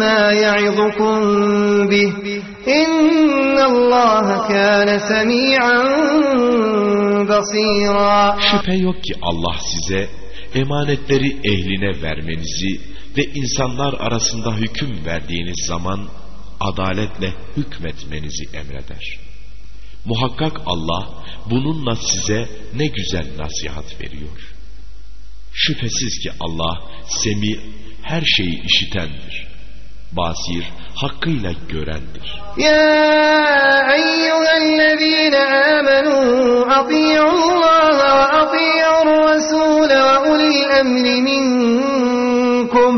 ما يعظكم به إن الله كان سميعا بصيرا Şüphe yok ki Allah size emanetleri ehline vermenizi ve insanlar arasında hüküm verdiğiniz zaman adaletle hükmetmenizi emreder. Muhakkak Allah bununla size ne güzel nasihat veriyor. Şüphesiz ki Allah semi her şeyi işitendir. basir, hakkıyla görendir. Ya eyyühellezine amenu ati'ullaha ve ati'ur rasule ve ulil emri minkum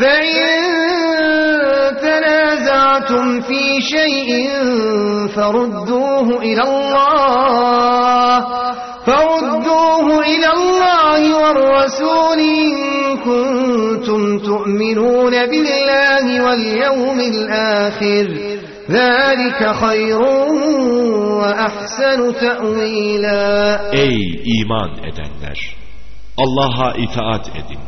fe تنازعتم في شيء فردوه إلى الله فردوه إلى الله والرسول إن كنتم تؤمنون بالله واليوم الآخر ذلك خير وأحسن تأويلا Ey iman edenler! Allah'a itaat edin.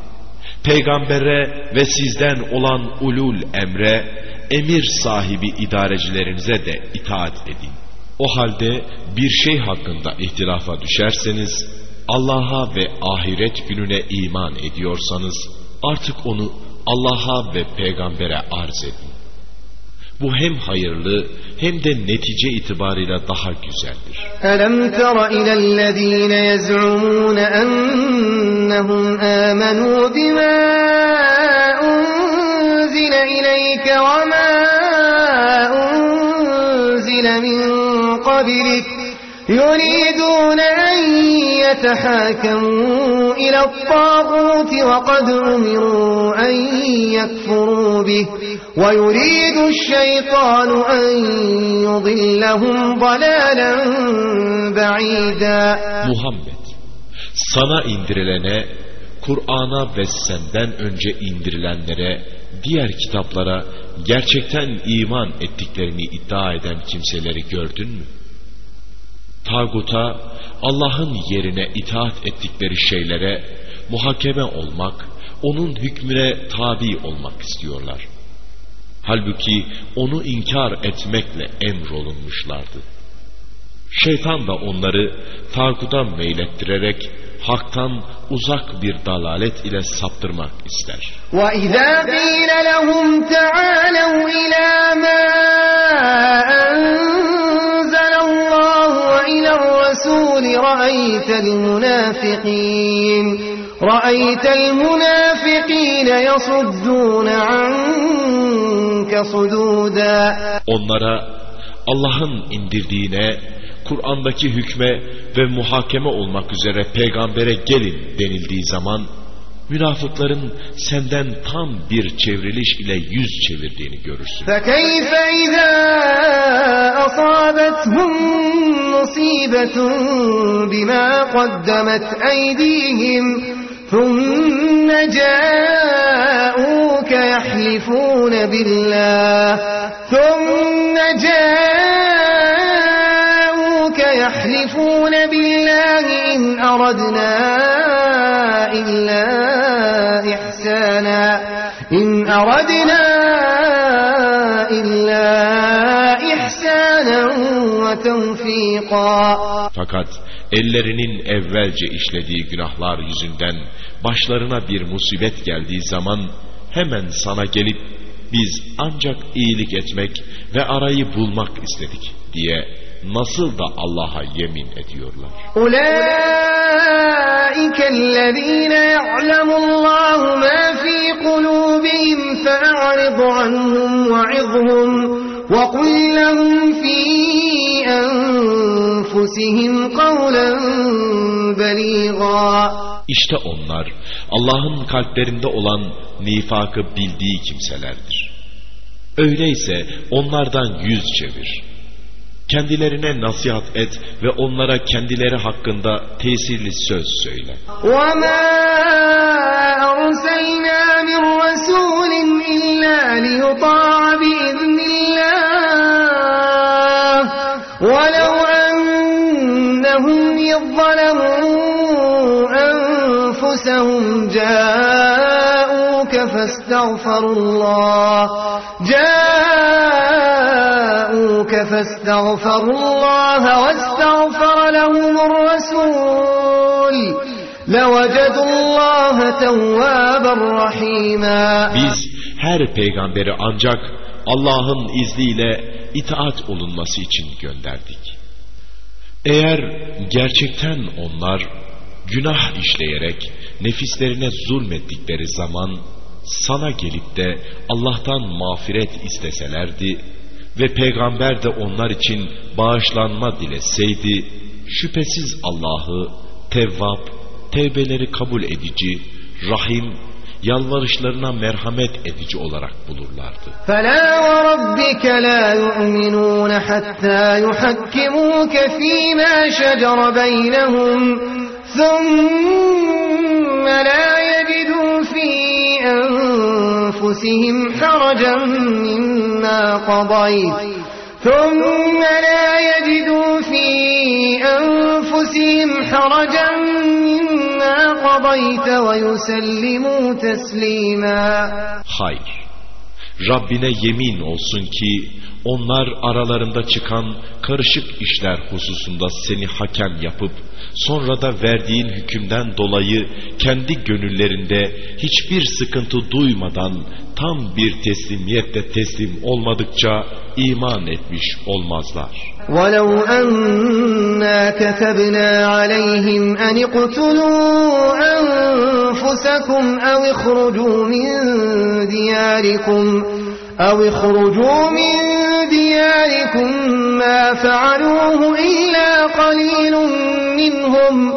Peygambere ve sizden olan ulul emre, emir sahibi idarecilerinize de itaat edin. O halde bir şey hakkında ihtilafa düşerseniz, Allah'a ve ahiret gününe iman ediyorsanız artık onu Allah'a ve peygambere arz edin. Bu hem hayırlı hem de netice itibarıyla daha güzeldir. Elem tera ilellezine yez'umun ennehum amenu bima unzile ileyke ve ma unzile min kabilik يريدون أن يتحاكموا إلى الطاغوت وقد أمروا أن يكفروا به ويريد الشيطان أن يضلهم ضلالا بعيدا Muhammed, sana indirilene, Kur'an'a ve senden önce indirilenlere, diğer kitaplara gerçekten iman ettiklerini iddia eden kimseleri gördün mü? Tağuta, Allah'ın yerine itaat ettikleri şeylere muhakeme olmak, onun hükmüne tabi olmak istiyorlar. Halbuki onu inkar etmekle emrolunmuşlardı. Şeytan da onları tağuta meylettirerek haktan uzak bir dalalet ile saptırmak ister. وَإِذَا قِيلَ لَهُمْ تَعَالَوْا إِلَى مَا أَنزَلَ اللَّهُ وَإِلَى الرَّسُولِ رَأَيْتَ الْمُنَافِقِينَ رَأَيْتَ الْمُنَافِقِينَ يَصُدُّونَ عَنكَ صُدُودًا Onlara Allah'ın indirdiğine, Kur'an'daki hükme ve muhakeme olmak üzere peygambere gelin denildiği zaman münafıkların senden tam bir çevriliş ile yüz çevirdiğini görürsün. فكيف إذا أصابتهم مصيبة بما قدمت أيديهم ثم جاءوك يحلفون بالله ثم جاءوك يحلفون بالله إن أردنا إلا إحسانا إن أردنا إلا إحسانا وتوفيقا Fakat ellerinin evvelce işlediği günahlar yüzünden başlarına bir musibet geldiği zaman hemen sana gelip biz ancak iyilik etmek ve arayı bulmak istedik diye nasıl da Allah'a yemin ediyorlar. Ulaike ellezine ya'lemu ma fi kulubihim fa'rid anhum ve'izhum ve kul lehum fi enfusihim kavlen beliga. İşte onlar Allah'ın kalplerinde olan nifakı bildiği kimselerdir. Öyleyse onlardan yüz çevir. Kendilerine nasihat et ve onlara kendileri hakkında tesirli söz söyle. وَمَا أَرْسَلْنَا مِنْ رَسُولٍ إِلَّا لِيُطَاعَ بِإِذْنِ اللَّهِ وَلَوْ أَنَّهُمْ إِذ ظَلَمُوا أَنفُسَهُمْ جَاءُوكَ فَاسْتَغْفَرُوا اللَّهَ جاءوك فاستغفروا الله واستغفر لهم الرسول لوجدوا الله توابا رحيما Biz her peygamberi ancak Allah'ın izniyle itaat olunması için gönderdik. Eğer gerçekten onlar günah işleyerek nefislerine zulmettikleri zaman sana gelip de Allah'tan mağfiret isteselerdi ve peygamber de onlar için bağışlanma dileseydi, şüphesiz Allah'ı tevvap, tevbeleri kabul edici, rahim, yalvarışlarına merhamet edici olarak bulurlardı. فَلَا وَرَبِّكَ لَا يُؤْمِنُونَ حَتَّى يُحَكِّمُوكَ فِي مَا شَجَرَ بَيْنَهُمْ ثُمَّ لَا يَجِدُوا فِي أَنفُسِهِمْ حَرَجًا مِّمَّا قَضَيْتَ ثُمَّ لَا يَجِدُوا فِي أَنفُسِهِمْ حَرَجًا مِّمَّا قَضَيْتَ وَيُسَلِّمُوا تَسْلِيمًا Hayır. Rabbine yemin olsun ki onlar aralarında çıkan karışık işler hususunda seni hakem yapıp sonra da verdiğin hükümden dolayı kendi gönüllerinde hiçbir sıkıntı duymadan tam bir teslimiyetle teslim olmadıkça iman etmiş olmazlar. ولو أنا كتبنا عليهم أن اقتلوا أنفسكم أو اخرجوا من دياركم أو اخرجوا من دياركم ما فعلوه إلا قليل منهم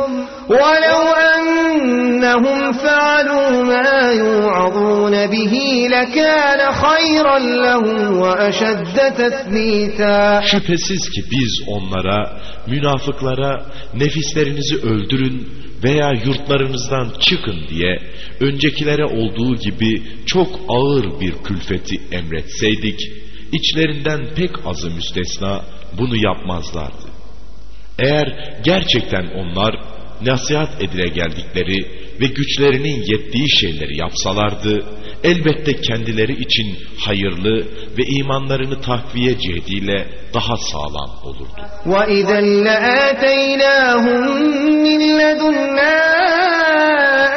ولو أنهم فعلوا ما يوعظون به لكان خيرا لهم وأشد تثبيتا Şüphesiz ki biz onlara, münafıklara nefislerinizi öldürün veya yurtlarınızdan çıkın diye öncekilere olduğu gibi çok ağır bir külfeti emretseydik, içlerinden pek azı müstesna bunu yapmazlardı. Eğer gerçekten onlar nasihat edile geldikleri ve güçlerinin yettiği şeyleri yapsalardı, elbette kendileri için hayırlı ve imanlarını takviye cihdiyle daha sağlam olurdu. وَإِذًا لَآتَيْنَاهُمْ مِنْ لَدُنَّا أَجْرًا عَظِيمًا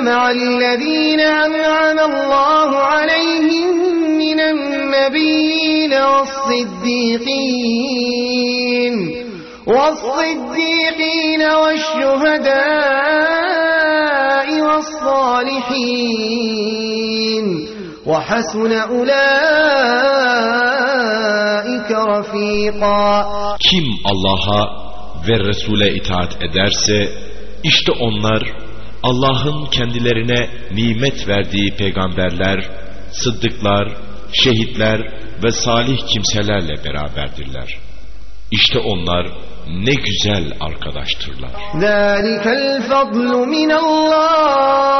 مَعَ الَّذِينَ أَنْعَمَ اللَّهُ عَلَيْهِمْ مِنَ النَّبِيِّينَ وَالصِّدِّيقِينَ وَالصِّدِّيقِينَ وَالشُّهَدَاءِ وَالصَّالِحِينَ. وَحَسُنَ أُولَئِكَ رَفِيقًا. Kim Allah'a ve Resul'e itaat ederse işte onlar Allah'ın kendilerine nimet verdiği peygamberler, sıddıklar, şehitler ve salih kimselerle beraberdirler. İşte onlar ne güzel arkadaştırlar. ذَلِكَ الْفَضْلُ مِنَ اللَّهِ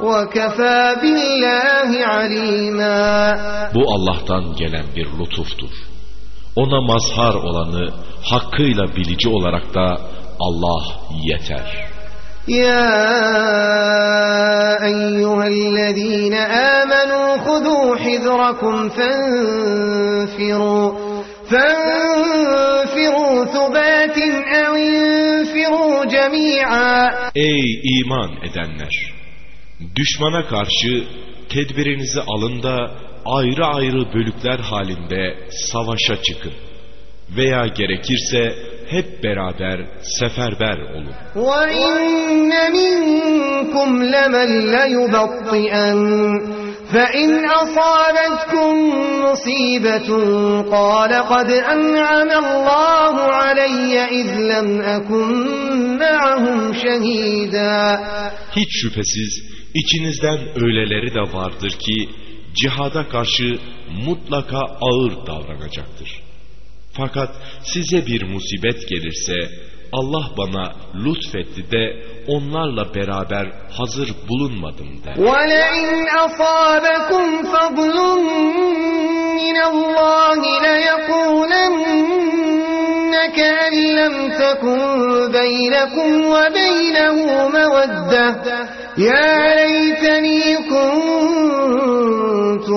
وَكَفَى بِاللّٰهِ عَلِيمًا Bu Allah'tan gelen bir lütuftur. Ona mazhar olanı hakkıyla bilici olarak da Allah yeter. يا أيها الذين آمنوا خذوا حذركم فانفروا فانفروا ثبات أو انفروا جميعا Ey iman edenler! Düşmana karşı tedbirinizi alın da ayrı ayrı bölükler halinde savaşa çıkın. veya gerekirse hep beraber seferber olun. وَإِنَّ مِنكُمْ لَمَنْ لَيُبَطِّئَنَّ فَإِنْ أَصَابَتْكُمْ مُصِيبَةٌ قَالَ قَدْ أَنْعَمَ اللَّهُ عَلَيَّ إِذْ لَمْ أَكُنْ مَعَهُمْ شَهِيدًا Hiç şüphesiz içinizden öyleleri de vardır ki cihada karşı mutlaka ağır davranacaktır. Fakat size bir musibet gelirse Allah bana lütfetti de onlarla beraber hazır bulunmadım der. وَلَئِنْ أَصَابَكُمْ فَضْلٌ مِّنَ اللَّهِ لَيَقُولَنَّ كَأَن لَّمْ تَكُن بَيْنَكُمْ وَبَيْنَهُ مَوَدَّةٌ يَا لَيْتَنِي كُنتُ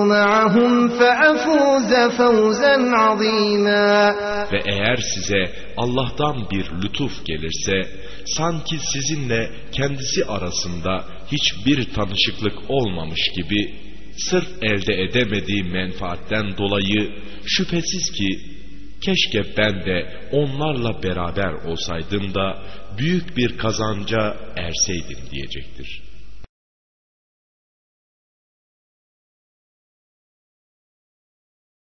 مَعَهُمْ فَأَفُوزَ فَوْزًا عَظِيمًا Ve eğer size Allah'tan bir lütuf gelirse, sanki sizinle kendisi arasında hiçbir tanışıklık olmamış gibi, sırf elde edemediği menfaatten dolayı şüphesiz ki, keşke ben de onlarla beraber olsaydım da büyük bir kazanca erseydim diyecektir.